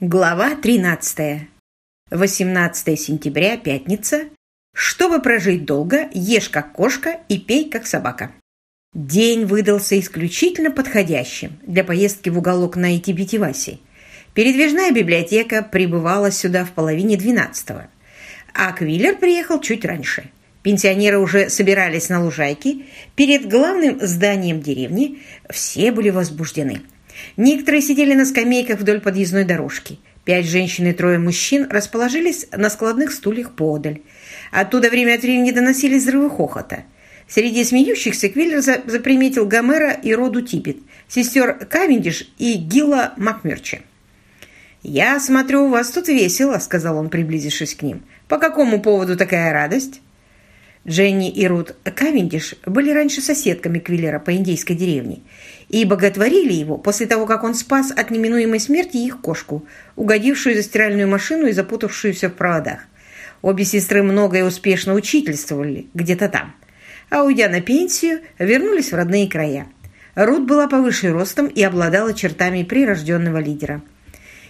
Глава 13. 18 сентября, пятница. Чтобы прожить долго, ешь как кошка и пей как собака. День выдался исключительно подходящим для поездки в уголок на Итибитиваси. Передвижная библиотека прибывала сюда в половине двенадцатого, а Квиллер приехал чуть раньше. Пенсионеры уже собирались на лужайке. Перед главным зданием деревни все были возбуждены – Некоторые сидели на скамейках вдоль подъездной дорожки. Пять женщин и трое мужчин расположились на складных стульях подаль. Оттуда время от времени доносились взрывы хохота. Среди смеющихся Квиллер заприметил Гомера и Роду Типпет, сестер Кавендиш и Гилла Макмерча. «Я смотрю, у вас тут весело», — сказал он, приблизившись к ним. «По какому поводу такая радость?» Дженни и Рут Кавендиш были раньше соседками Квиллера по индейской деревне и боготворили его после того, как он спас от неминуемой смерти их кошку, угодившую за стиральную машину и запутавшуюся в проводах. Обе сестры много и успешно учительствовали где-то там, а уйдя на пенсию, вернулись в родные края. Рут была повыше ростом и обладала чертами прирожденного лидера.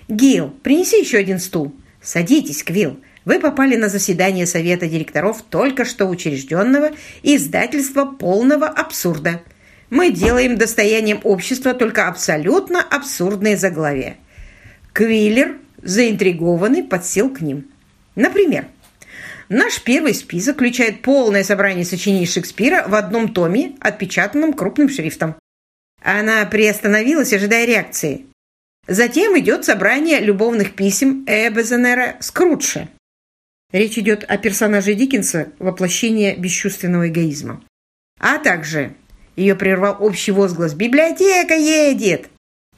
«Гил, принеси еще один стул. Садитесь, Квилл. Вы попали на заседание Совета директоров только что учрежденного издательства полного абсурда. Мы делаем достоянием общества только абсолютно абсурдные заглавия. Квиллер, заинтригованный, подсел к ним. Например, наш первый список включает полное собрание сочинений Шекспира в одном томе, отпечатанном крупным шрифтом. Она приостановилась, ожидая реакции. Затем идет собрание любовных писем Эбезенера Скрутша. Речь идет о персонаже Диккенса воплощение бесчувственного эгоизма. А также ее прервал общий возглас «Библиотека едет!»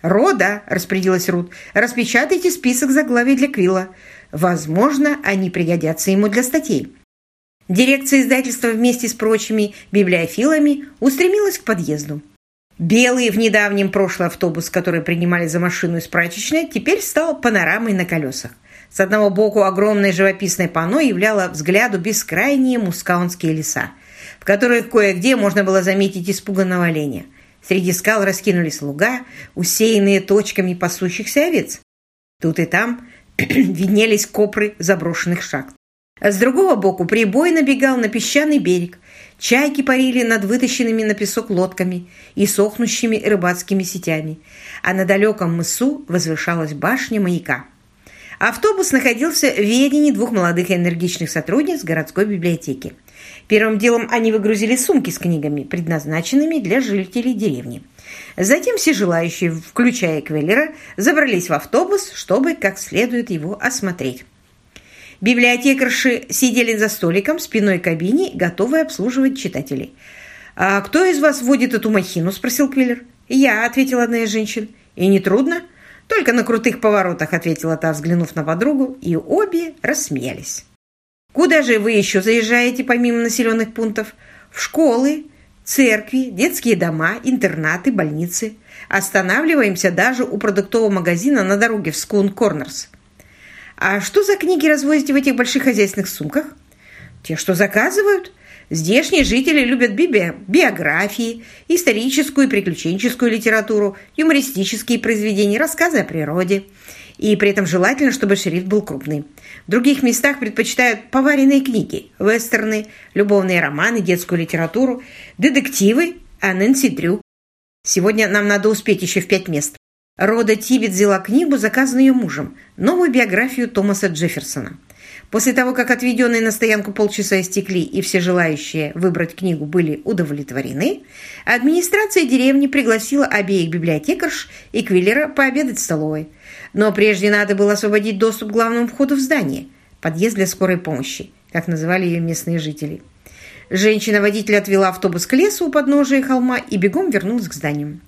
«Рода!» – распорядилась Рут. «Распечатайте список заглавий для Квилла. Возможно, они пригодятся ему для статей». Дирекция издательства вместе с прочими библиофилами устремилась к подъезду. Белый в недавнем прошлый автобус, который принимали за машину из прачечной, теперь стал панорамой на колесах. С одного боку огромное живописное панно являло взгляду бескрайние мускаунские леса, в которых кое-где можно было заметить испуганного оленя. Среди скал раскинулись луга, усеянные точками пасущихся овец. Тут и там виднелись копры заброшенных шахт. С другого боку прибой набегал на песчаный берег. Чайки парили над вытащенными на песок лодками и сохнущими рыбацкими сетями, а на далеком мысу возвышалась башня маяка. Автобус находился в ведении двух молодых и энергичных сотрудниц городской библиотеки. Первым делом они выгрузили сумки с книгами, предназначенными для жителей деревни. Затем все желающие, включая Квеллера, забрались в автобус, чтобы как следует его осмотреть. Библиотекарши сидели за столиком спиной к кабине, готовые обслуживать читателей. «А кто из вас водит эту махину?» – спросил Квиллер. «Я», – ответила одна из женщин. «И не трудно?» «Только на крутых поворотах», — ответила та, взглянув на подругу, и обе рассмеялись. «Куда же вы еще заезжаете, помимо населенных пунктов? В школы, церкви, детские дома, интернаты, больницы. Останавливаемся даже у продуктового магазина на дороге в Скун Корнерс. А что за книги развозите в этих больших хозяйственных сумках? Те, что заказывают. Здешние жители любят биографии, историческую и приключенческую литературу, юмористические произведения, рассказы о природе. И при этом желательно, чтобы шрифт был крупный. В других местах предпочитают поваренные книги, вестерны, любовные романы, детскую литературу, детективы, а Нэнси Дрю. Сегодня нам надо успеть еще в пять мест. Рода Тибет взяла книгу, заказанную ее мужем, новую биографию Томаса Джефферсона. После того, как отведенные на стоянку полчаса истекли и все желающие выбрать книгу были удовлетворены, администрация деревни пригласила обеих библиотекарш и Квиллера пообедать в столовой. Но прежде надо было освободить доступ к главному входу в здание – подъезд для скорой помощи, как называли ее местные жители. Женщина-водитель отвела автобус к лесу у подножия холма и бегом вернулась к зданию.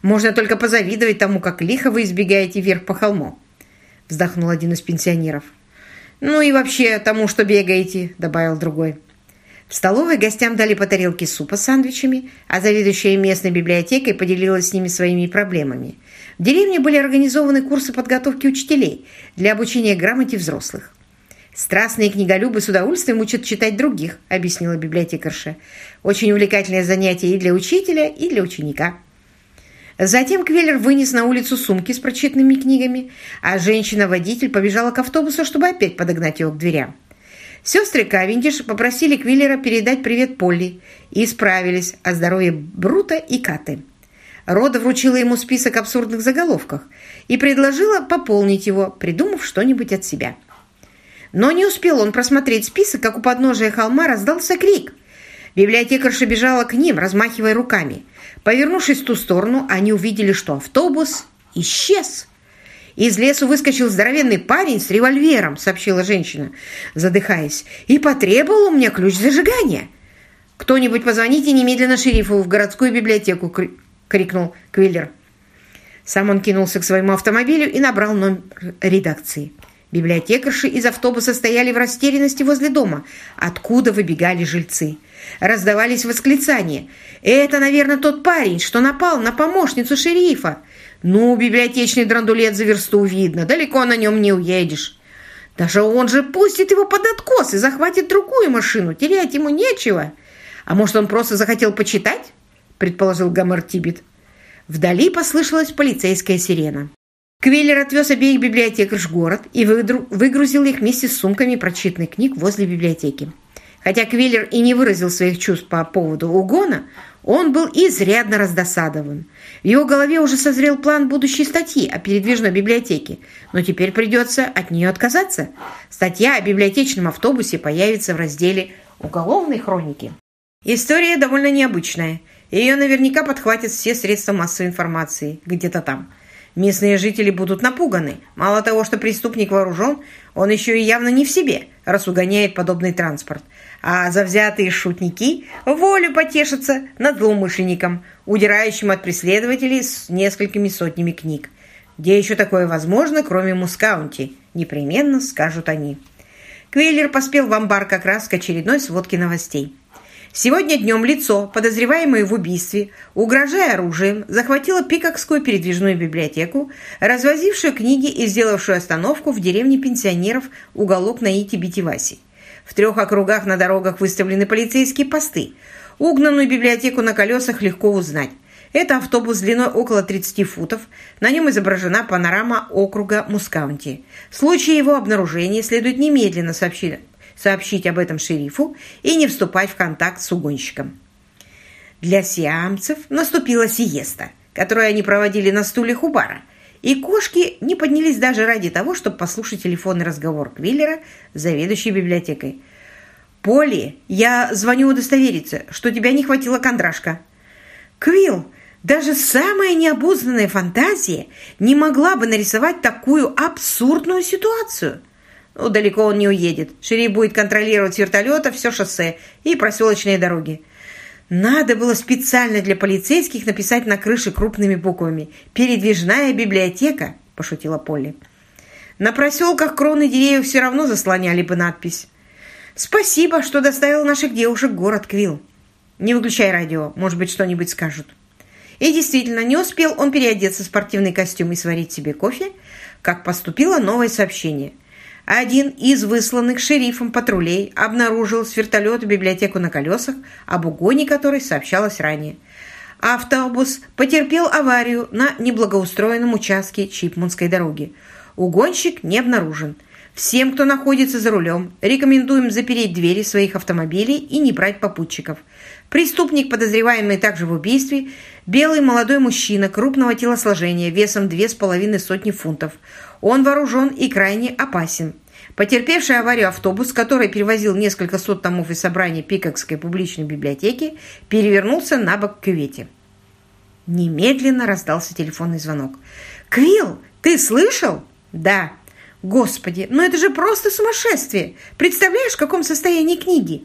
«Можно только позавидовать тому, как лихо вы избегаете вверх по холму», – вздохнул один из пенсионеров. «Ну и вообще тому, что бегаете», — добавил другой. В столовой гостям дали по тарелке супа с сандвичами, а заведующая местной библиотекой поделилась с ними своими проблемами. В деревне были организованы курсы подготовки учителей для обучения грамоте взрослых. «Страстные книголюбы с удовольствием учат читать других», — объяснила библиотекарша. «Очень увлекательное занятие и для учителя, и для ученика». Затем Квиллер вынес на улицу сумки с прочитанными книгами, а женщина-водитель побежала к автобусу, чтобы опять подогнать его к дверям. Сестры Кавендиш попросили Квиллера передать привет Полли и справились о здоровье Брута и Каты. Рода вручила ему список абсурдных заголовков и предложила пополнить его, придумав что-нибудь от себя. Но не успел он просмотреть список, как у подножия холма раздался крик. Библиотекарша бежала к ним, размахивая руками. Повернувшись в ту сторону, они увидели, что автобус исчез. «Из лесу выскочил здоровенный парень с револьвером», — сообщила женщина, задыхаясь, «и потребовал у меня ключ зажигания». «Кто-нибудь позвоните немедленно шерифу в городскую библиотеку», — крикнул Квиллер. Сам он кинулся к своему автомобилю и набрал номер редакции. Библиотекарши из автобуса стояли в растерянности возле дома, откуда выбегали жильцы. Раздавались восклицания. «Это, наверное, тот парень, что напал на помощницу шерифа. Ну, библиотечный драндулет за версту видно, далеко на нем не уедешь. Даже он же пустит его под откос и захватит другую машину, терять ему нечего. А может, он просто захотел почитать?» предположил Гомер Тибет. Вдали послышалась полицейская сирена. Квиллер отвез обеих библиотекарш в город и выгрузил их вместе с сумками прочитанных книг возле библиотеки. Хотя Квиллер и не выразил своих чувств по поводу угона, он был изрядно раздосадован. В его голове уже созрел план будущей статьи о передвижной библиотеке, но теперь придется от нее отказаться. Статья о библиотечном автобусе появится в разделе «Уголовной хроники». История довольно необычная – ее наверняка подхватят все средства массовой информации где-то там. Местные жители будут напуганы. Мало того, что преступник вооружен, он еще и явно не в себе, раз угоняет подобный транспорт. А завзятые шутники волю потешатся над злоумышленником, удирающим от преследователей с несколькими сотнями книг. Где еще такое возможно, кроме Мускаунти? Непременно скажут они. Квейлер поспел в амбар как раз к очередной сводке новостей. Сегодня днем лицо, подозреваемое в убийстве, угрожая оружием, захватило Пикокскую передвижную библиотеку, развозившую книги и сделавшую остановку в деревне пенсионеров уголок на Ити-Битиваси. В трех округах на дорогах выставлены полицейские посты. Угнанную библиотеку на колесах легко узнать. Это автобус длиной около 30 футов. На нем изображена панорама округа Мускаунти. В случае его обнаружения следует немедленно сообщить сообщить об этом шерифу и не вступать в контакт с угонщиком. Для сиамцев наступила сиеста, которую они проводили на стуле у бара, и кошки не поднялись даже ради того, чтобы послушать телефонный разговор Квиллера с заведующей библиотекой. «Поли, я звоню удостовериться, что тебя не хватило кондрашка». «Квилл, даже самая необузданная фантазия не могла бы нарисовать такую абсурдную ситуацию». Ну, далеко он не уедет. Шериф будет контролировать с вертолета все шоссе и проселочные дороги. Надо было специально для полицейских написать на крыше крупными буквами «Передвижная библиотека», – пошутила Полли. На проселках кроны деревьев все равно заслоняли бы надпись. «Спасибо, что доставил наших девушек город Квилл. Не выключай радио, может быть, что-нибудь скажут». И действительно, не успел он переодеться в спортивный костюм и сварить себе кофе, как поступило новое сообщение – один из высланных шерифом патрулей обнаружил с вертолета библиотеку на колесах, об угоне которой сообщалось ранее. Автобус потерпел аварию на неблагоустроенном участке Чипмунской дороги. Угонщик не обнаружен. Всем, кто находится за рулем, рекомендуем запереть двери своих автомобилей и не брать попутчиков. Преступник, подозреваемый также в убийстве, белый молодой мужчина крупного телосложения весом две с половиной сотни фунтов – он вооружен и крайне опасен. Потерпевший аварию автобус, который перевозил несколько сот томов из собрания Пикокской публичной библиотеки, перевернулся на бок в кювете. Немедленно раздался телефонный звонок. «Квилл, ты слышал?» «Да». «Господи, ну это же просто сумасшествие! Представляешь, в каком состоянии книги?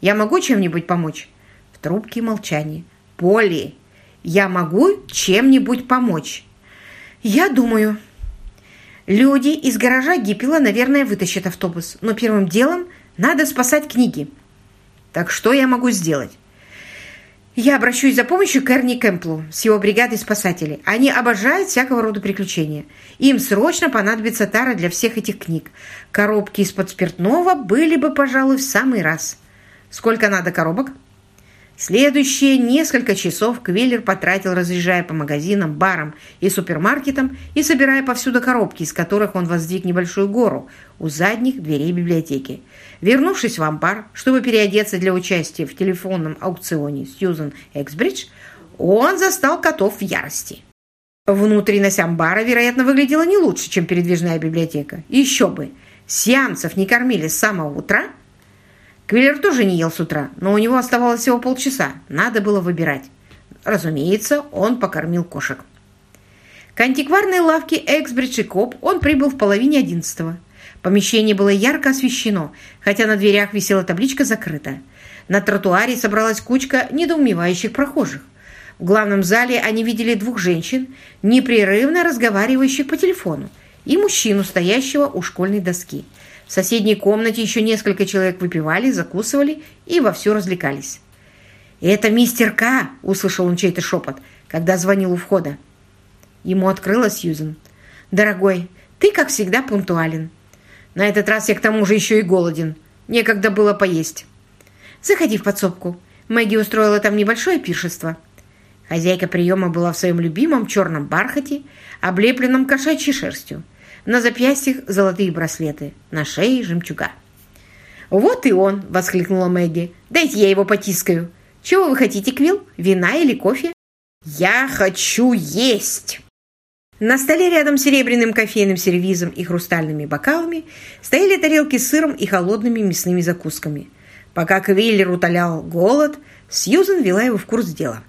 Я могу чем-нибудь помочь?» В трубке молчание. «Полли, я могу чем-нибудь помочь?» «Я думаю», Люди из гаража Гиппела, наверное, вытащат автобус, но первым делом надо спасать книги. Так что я могу сделать? Я обращусь за помощью к Эрни Кэмплу с его бригадой спасателей. Они обожают всякого рода приключения. Им срочно понадобится тара для всех этих книг. Коробки из-под спиртного были бы, пожалуй, в самый раз. Сколько надо коробок? Следующие несколько часов Квиллер потратил, разъезжая по магазинам, барам и супермаркетам и собирая повсюду коробки, из которых он воздвиг небольшую гору у задних дверей библиотеки. Вернувшись в амбар, чтобы переодеться для участия в телефонном аукционе Сьюзен Эксбридж, он застал котов в ярости. Внутренность амбара, вероятно, выглядела не лучше, чем передвижная библиотека. Еще бы! Сеансов не кормили с самого утра – Квиллер тоже не ел с утра, но у него оставалось всего полчаса. Надо было выбирать. Разумеется, он покормил кошек. К антикварной лавке Эксбридж и Коп он прибыл в половине одиннадцатого. Помещение было ярко освещено, хотя на дверях висела табличка «Закрыто». На тротуаре собралась кучка недоумевающих прохожих. В главном зале они видели двух женщин, непрерывно разговаривающих по телефону, и мужчину, стоящего у школьной доски – в соседней комнате еще несколько человек выпивали, закусывали и вовсю развлекались. «Это мистер К!» – услышал он чей-то шепот, когда звонил у входа. Ему открыла Сьюзен. «Дорогой, ты, как всегда, пунктуален. На этот раз я к тому же еще и голоден. Некогда было поесть. Заходи в подсобку. Мэгги устроила там небольшое пиршество». Хозяйка приема была в своем любимом черном бархате, облепленном кошачьей шерстью. На запястьях золотые браслеты, на шее жемчуга. «Вот и он!» – воскликнула Мэгги. «Дайте я его потискаю. Чего вы хотите, Квилл? Вина или кофе?» «Я хочу есть!» На столе рядом с серебряным кофейным сервизом и хрустальными бокалами стояли тарелки с сыром и холодными мясными закусками. Пока Квиллер утолял голод, Сьюзен вела его в курс дела.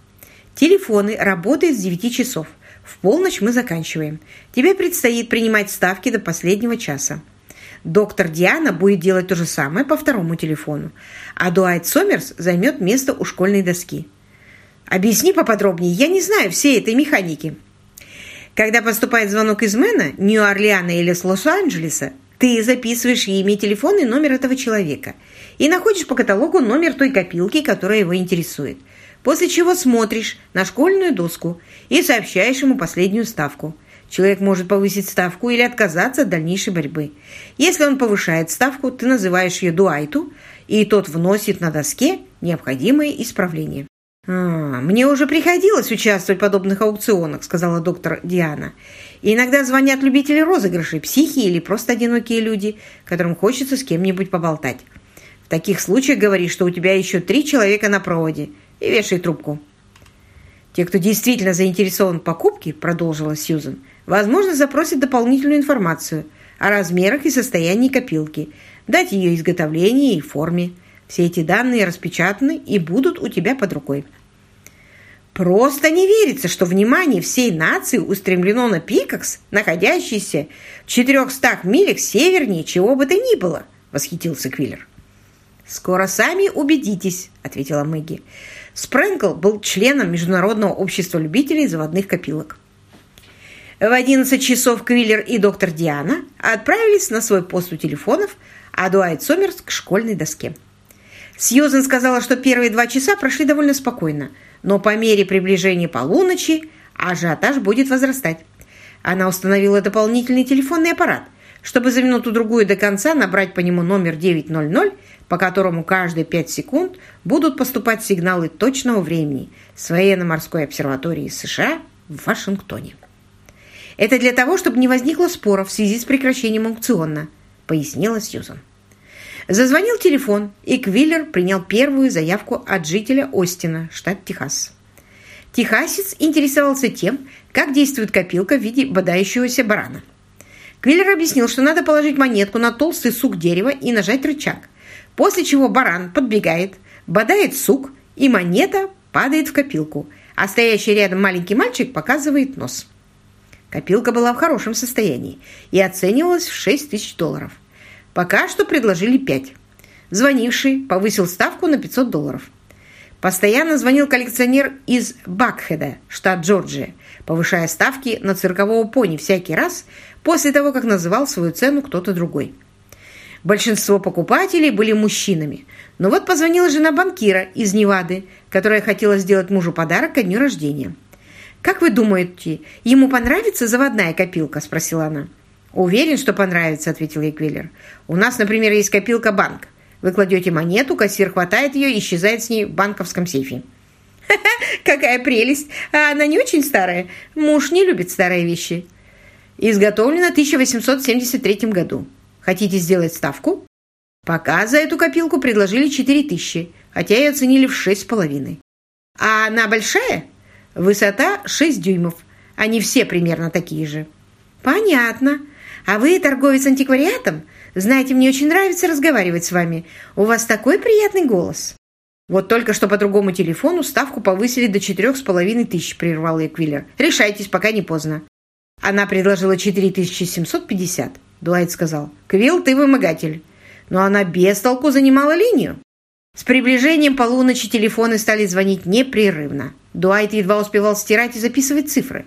Телефоны работают с 9 часов – в полночь мы заканчиваем. Тебе предстоит принимать ставки до последнего часа. Доктор Диана будет делать то же самое по второму телефону, а Дуайт Сомерс займет место у школьной доски. Объясни поподробнее, я не знаю всей этой механики. Когда поступает звонок из Мэна, Нью-Орлеана или с Лос-Анджелеса, ты записываешь имя, телефон и номер этого человека и находишь по каталогу номер той копилки, которая его интересует – после чего смотришь на школьную доску и сообщаешь ему последнюю ставку. Человек может повысить ставку или отказаться от дальнейшей борьбы. Если он повышает ставку, ты называешь ее дуайту, и тот вносит на доске необходимые исправления. «А, «Мне уже приходилось участвовать в подобных аукционах», сказала доктор Диана. И «Иногда звонят любители розыгрышей, психи или просто одинокие люди, которым хочется с кем-нибудь поболтать. В таких случаях говори, что у тебя еще три человека на проводе, и вешай трубку. Те, кто действительно заинтересован в покупке, продолжила Сьюзен, возможно, запросят дополнительную информацию о размерах и состоянии копилки, дать ее изготовлении и форме. Все эти данные распечатаны и будут у тебя под рукой. Просто не верится, что внимание всей нации устремлено на Пикакс, находящийся в 400 милях севернее чего бы то ни было, восхитился Квиллер. «Скоро сами убедитесь», — ответила Мэгги. Спрэнкл был членом Международного общества любителей заводных копилок. В 11 часов Квиллер и доктор Диана отправились на свой пост у телефонов, а Дуайт Сомерс к школьной доске. Сьюзен сказала, что первые два часа прошли довольно спокойно, но по мере приближения полуночи ажиотаж будет возрастать. Она установила дополнительный телефонный аппарат, чтобы за минуту-другую до конца набрать по нему номер 900 по которому каждые 5 секунд будут поступать сигналы точного времени с военно-морской обсерватории США в Вашингтоне. Это для того, чтобы не возникло споров в связи с прекращением аукциона, пояснила Сьюзан. Зазвонил телефон, и Квиллер принял первую заявку от жителя Остина, штат Техас. Техасец интересовался тем, как действует копилка в виде бодающегося барана. Квиллер объяснил, что надо положить монетку на толстый сук дерева и нажать рычаг, После чего баран подбегает, бодает сук, и монета падает в копилку, а стоящий рядом маленький мальчик показывает нос. Копилка была в хорошем состоянии и оценивалась в 6 тысяч долларов. Пока что предложили 5. Звонивший повысил ставку на 500 долларов. Постоянно звонил коллекционер из Бакхеда, штат Джорджия, повышая ставки на циркового пони всякий раз после того, как называл свою цену кто-то другой. Большинство покупателей были мужчинами. Но вот позвонила жена банкира из Невады, которая хотела сделать мужу подарок ко дню рождения. «Как вы думаете, ему понравится заводная копилка?» – спросила она. «Уверен, что понравится», – ответил ей Квиллер. «У нас, например, есть копилка банк. Вы кладете монету, кассир хватает ее и исчезает с ней в банковском сейфе. «Ха-ха, какая прелесть! А она не очень старая? Муж не любит старые вещи». Изготовлена в 1873 году. Хотите сделать ставку? Пока за эту копилку предложили 4 тысячи, хотя ее оценили в 6,5. А она большая? Высота 6 дюймов. Они все примерно такие же. Понятно. А вы торговец антиквариатом? Знаете, мне очень нравится разговаривать с вами. У вас такой приятный голос. Вот только что по другому телефону ставку повысили до четырех с половиной тысяч, прервал Эквиллер. Решайтесь, пока не поздно. Она предложила 4750. Дуайт сказал. Квилл, ты вымогатель. Но она без толку занимала линию. С приближением полуночи телефоны стали звонить непрерывно. Дуайт едва успевал стирать и записывать цифры.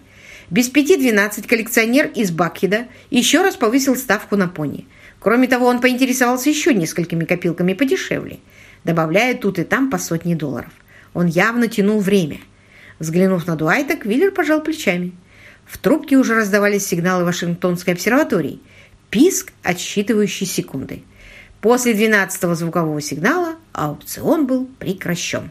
Без пяти двенадцать коллекционер из Бакхеда еще раз повысил ставку на пони. Кроме того, он поинтересовался еще несколькими копилками подешевле, добавляя тут и там по сотне долларов. Он явно тянул время. Взглянув на Дуайта, Квиллер пожал плечами. В трубке уже раздавались сигналы Вашингтонской обсерватории. Писк, отсчитывающий секунды. После двенадцатого звукового сигнала аукцион был прекращен.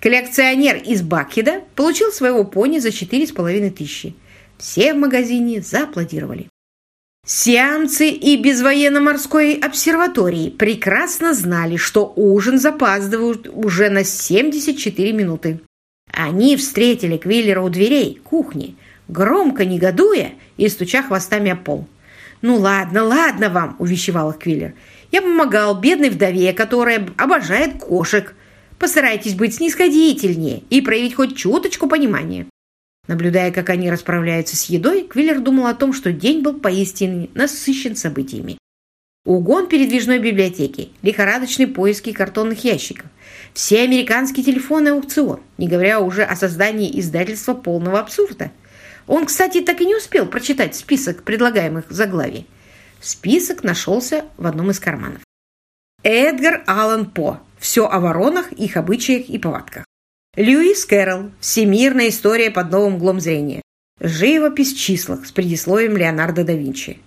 Коллекционер из Бакхеда получил своего пони за четыре с половиной тысячи. Все в магазине зааплодировали. Сиамцы и без военно-морской обсерватории прекрасно знали, что ужин запаздывают уже на 74 минуты. Они встретили Квиллера у дверей кухни, громко негодуя и стуча хвостами о пол. «Ну ладно, ладно вам», – увещевал Квиллер. «Я помогал бедной вдове, которая обожает кошек. Постарайтесь быть снисходительнее и проявить хоть чуточку понимания». Наблюдая, как они расправляются с едой, Квиллер думал о том, что день был поистине насыщен событиями. Угон передвижной библиотеки, лихорадочные поиски картонных ящиков, все американские телефоны аукцион, не говоря уже о создании издательства полного абсурда. Он, кстати, так и не успел прочитать список предлагаемых заглавий. Список нашелся в одном из карманов. Эдгар Аллан По. Все о воронах, их обычаях и повадках. Льюис Кэрролл. Всемирная история под новым углом зрения. Живопись в числах с предисловием Леонардо да Винчи.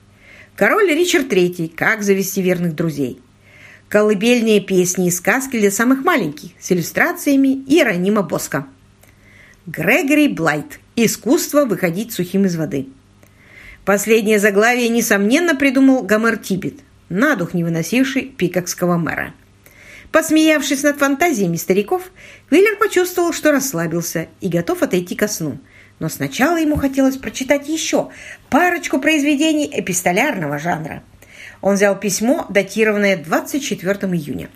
Король Ричард III. Как завести верных друзей. Колыбельные песни и сказки для самых маленьких с иллюстрациями Иеронима Боска. Грегори Блайт. Искусство выходить сухим из воды. Последнее заглавие, несомненно, придумал Гомер Тибет, на дух не выносивший пикокского мэра. Посмеявшись над фантазиями стариков, Виллер почувствовал, что расслабился и готов отойти ко сну. Но сначала ему хотелось прочитать еще парочку произведений эпистолярного жанра. Он взял письмо, датированное 24 июня.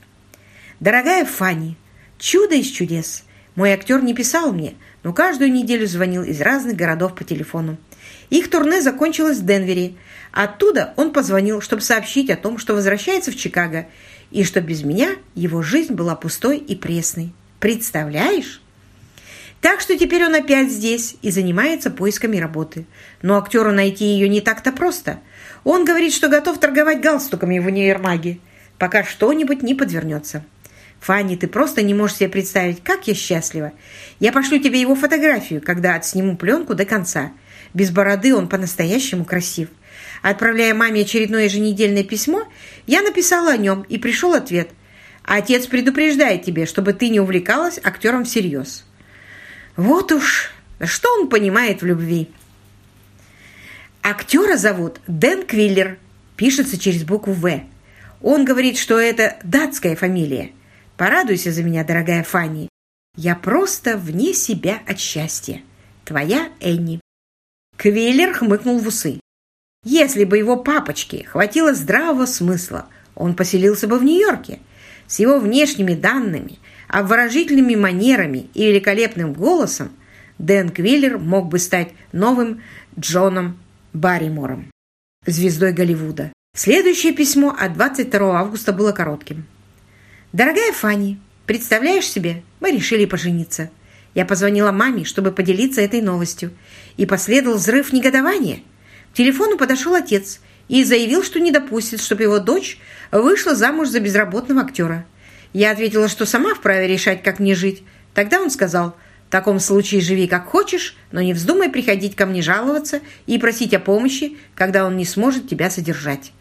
«Дорогая Фанни, чудо из чудес! Мой актер не писал мне, но каждую неделю звонил из разных городов по телефону. Их турне закончилось в Денвере. Оттуда он позвонил, чтобы сообщить о том, что возвращается в Чикаго и что без меня его жизнь была пустой и пресной. Представляешь? Так что теперь он опять здесь и занимается поисками работы. Но актеру найти ее не так-то просто. Он говорит, что готов торговать галстуками в универмаге, пока что-нибудь не подвернется. Фанни, ты просто не можешь себе представить, как я счастлива. Я пошлю тебе его фотографию, когда отсниму пленку до конца. Без бороды он по-настоящему красив. Отправляя маме очередное еженедельное письмо, я написала о нем, и пришел ответ. Отец предупреждает тебе, чтобы ты не увлекалась актером всерьез. Вот уж, что он понимает в любви. Актера зовут Дэн Квиллер, пишется через букву «В». Он говорит, что это датская фамилия. Порадуйся за меня, дорогая Фанни. Я просто вне себя от счастья. Твоя Энни. Квиллер хмыкнул в усы. Если бы его папочке хватило здравого смысла, он поселился бы в Нью-Йорке. С его внешними данными, обворожительными манерами и великолепным голосом Дэн Квиллер мог бы стать новым Джоном Барримором, звездой Голливуда. Следующее письмо от 22 августа было коротким. «Дорогая Фанни, представляешь себе, мы решили пожениться. Я позвонила маме, чтобы поделиться этой новостью, и последовал взрыв негодования – к телефону подошел отец и заявил, что не допустит, чтобы его дочь вышла замуж за безработного актера. Я ответила, что сама вправе решать, как мне жить. Тогда он сказал, в таком случае живи как хочешь, но не вздумай приходить ко мне жаловаться и просить о помощи, когда он не сможет тебя содержать.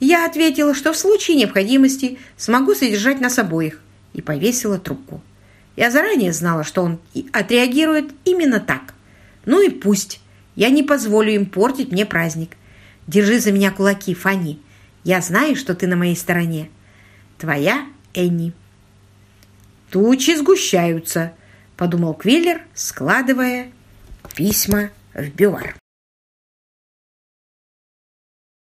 Я ответила, что в случае необходимости смогу содержать нас обоих, и повесила трубку. Я заранее знала, что он отреагирует именно так. Ну и пусть. Я не позволю им портить мне праздник. Держи за меня кулаки, Фанни. Я знаю, что ты на моей стороне. Твоя Энни. Тучи сгущаются, подумал Квиллер, складывая письма в бювар.